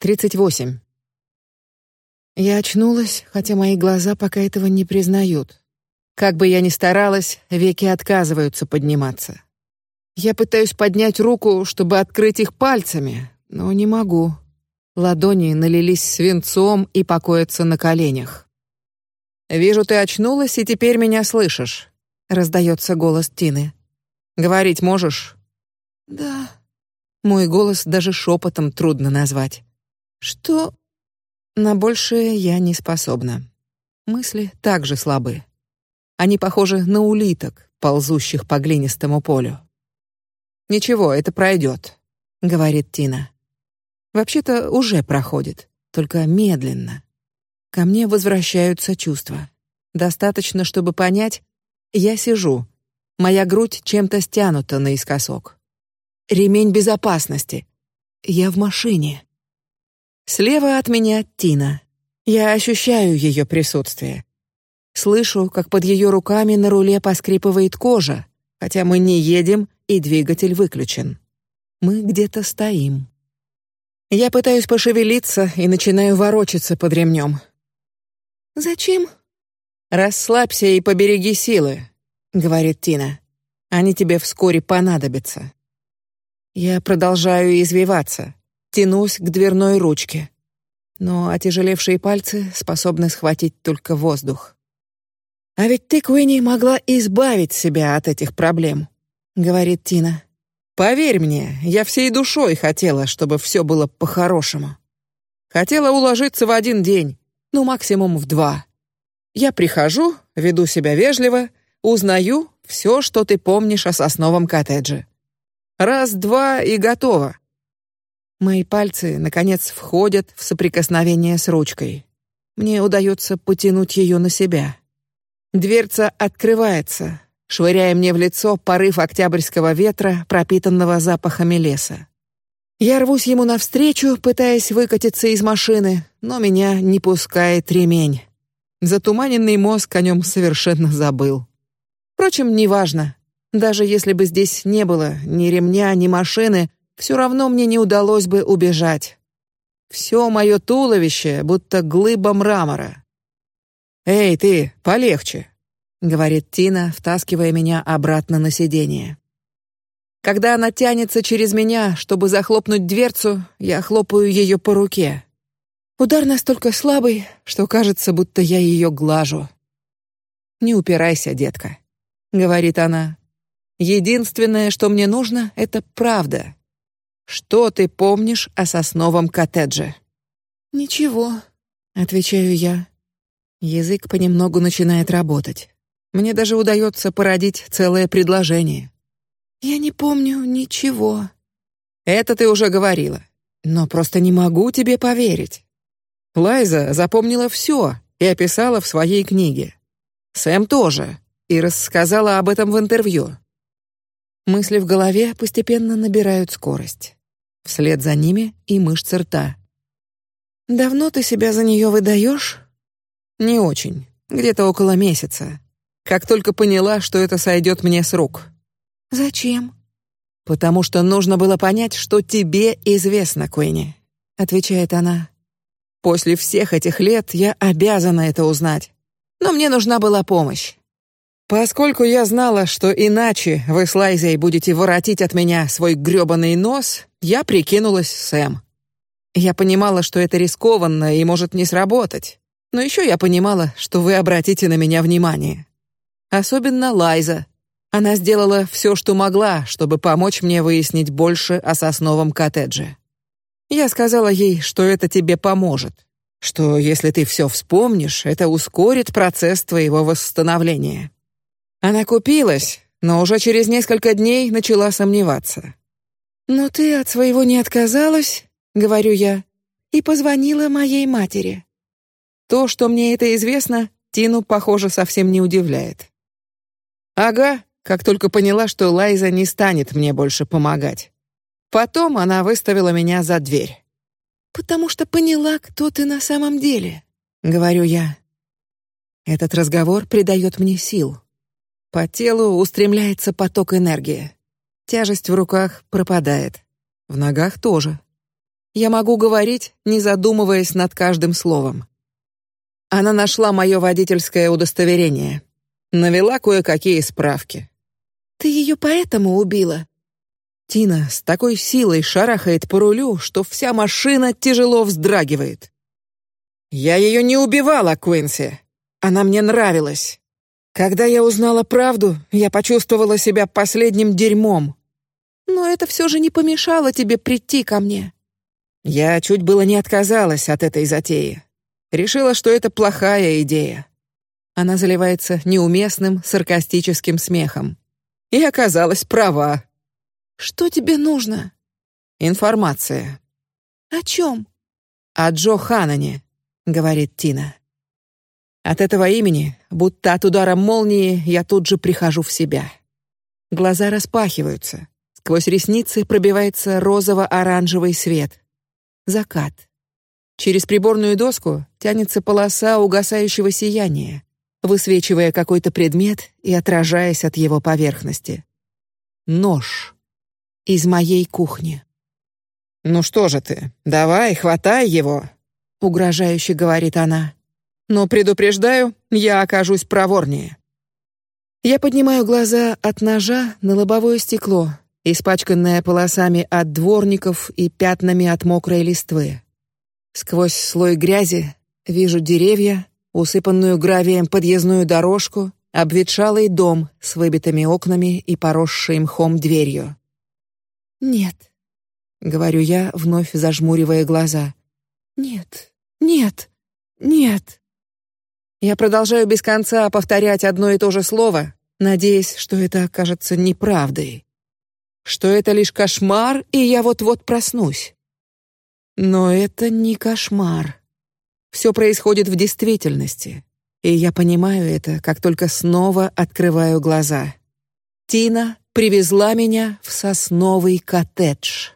Тридцать восемь. Я очнулась, хотя мои глаза пока этого не признают. Как бы я ни старалась, веки отказываются подниматься. Я пытаюсь поднять руку, чтобы открыть их пальцами, но не могу. Ладони налились свинцом и покоятся на коленях. Вижу, ты очнулась и теперь меня слышишь. Раздается голос Тины. Говорить можешь? Да. Мой голос даже шепотом трудно назвать. Что? На большее я не способна. Мысли также слабы. Они похожи на улиток, ползущих по глинистому полю. Ничего, это пройдет, говорит Тина. Вообще-то уже проходит, только медленно. Ко мне возвращаются чувства. Достаточно, чтобы понять, я сижу. Моя грудь чем-то стянута наискосок. Ремень безопасности. Я в машине. Слева от меня Тина. Я ощущаю ее присутствие. Слышу, как под ее руками на руле поскрипывает кожа, хотя мы не едем и двигатель выключен. Мы где-то стоим. Я пытаюсь пошевелиться и начинаю ворочаться под ремнем. Зачем? Расслабься и побереги силы, говорит Тина. Они тебе вскоре понадобятся. Я продолжаю извиваться тянусь к дверной ручке, но отяжелевшие пальцы способны схватить только воздух. А ведь ты, Куинни, могла избавить себя от этих проблем, говорит Тина. Поверь мне, я всей душой хотела, чтобы все было по-хорошему. Хотела уложиться в один день, ну максимум в два. Я прихожу, веду себя вежливо, узнаю все, что ты помнишь о сосновом коттедже. Раз-два и готово. Мои пальцы наконец входят в соприкосновение с ручкой. Мне удается потянуть ее на себя. Дверца открывается, швыряя мне в лицо порыв октябрьского ветра, пропитанного запахами леса. Я рвусь ему навстречу, пытаясь выкатиться из машины, но меня не пускает ремень. Затуманенный мозг о нем совершенно забыл. Впрочем, неважно. Даже если бы здесь не было ни ремня, ни машины, все равно мне не удалось бы убежать. Все мое туловище будто глыба мрамора. Эй, ты, полегче, говорит Тина, втаскивая меня обратно на сиденье. Когда она тянется через меня, чтобы захлопнуть дверцу, я хлопаю ее по руке. Удар настолько слабый, что кажется, будто я ее глажу. Не упирайся, детка, говорит она. Единственное, что мне нужно, это правда. Что ты помнишь о сосновом коттедже? Ничего, отвечаю я. Язык понемногу начинает работать. Мне даже удается породить целое предложение. Я не помню ничего. Это ты уже говорила, но просто не могу тебе поверить. Лайза запомнила все и описала в своей книге. Сэм тоже и рассказала об этом в интервью. Мысли в голове постепенно набирают скорость. Вслед за ними и мышцы рта. Давно ты себя за нее выдаешь? Не очень, где-то около месяца. Как только поняла, что это сойдет мне с рук. Зачем? Потому что нужно было понять, что тебе известно, Куинни, отвечает она. После всех этих лет я обязана это узнать, но мне нужна была помощь. Поскольку я знала, что иначе вы с Лайзой будете воротить от меня свой грёбаный нос, я прикинулась Сэм. Я понимала, что это рискованно и может не сработать, но еще я понимала, что вы обратите на меня внимание. Особенно Лайза. Она сделала все, что могла, чтобы помочь мне выяснить больше о сосновом коттедже. Я сказала ей, что это тебе поможет, что если ты все вспомнишь, это ускорит процесс твоего восстановления. Она купилась, но уже через несколько дней начала сомневаться. Но ты от своего не отказалась, говорю я, и позвонила моей матери. То, что мне это известно, Тину, похоже, совсем не удивляет. Ага, как только поняла, что Лайза не станет мне больше помогать. Потом она выставила меня за дверь. Потому что поняла, кто ты на самом деле, говорю я. Этот разговор придает мне сил. По телу устремляется поток энергии. Тяжесть в руках пропадает, в ногах тоже. Я могу говорить, не задумываясь над каждым словом. Она нашла мое водительское удостоверение, навела кое-какие справки. Ты ее поэтому убила? Тина с такой силой шарахает по рулю, что вся машина тяжело вздрагивает. Я ее не убивала, Куинси. Она мне нравилась. Когда я узнала правду, я почувствовала себя последним дерьмом. Но это все же не помешало тебе прийти ко мне. Я чуть было не отказалась от этой затеи. Решила, что это плохая идея. Она заливается неуместным саркастическим смехом. И оказалась права. Что тебе нужно? Информация. О чем? О Джо Ханане, говорит Тина. От этого имени, будто от удара молнии, я тут же прихожу в себя. Глаза распахиваются. Сквозь ресницы пробивается розово-оранжевый свет. Закат. Через приборную доску тянется полоса угасающего сияния, высвечивая какой-то предмет и отражаясь от его поверхности. Нож из моей кухни. Ну что же ты? Давай, хватай его, угрожающе говорит она. Но предупреждаю, я окажусь проворнее. Я поднимаю глаза от ножа на лобовое стекло, испачканное полосами от дворников и пятнами от мокрой листвы. Сквозь слой грязи вижу деревья, усыпанную гравием подъездную дорожку, обветшалый дом с выбитыми окнами и поросшей мхом дверью. Нет, говорю я, вновь зажмуривая глаза. Нет, нет, нет. Я продолжаю без конца повторять одно и то же слово, надеясь, что это окажется неправдой, что это лишь кошмар, и я вот-вот проснусь. Но это не кошмар. Все происходит в действительности, и я понимаю это, как только снова открываю глаза. Тина привезла меня в сосновый коттедж.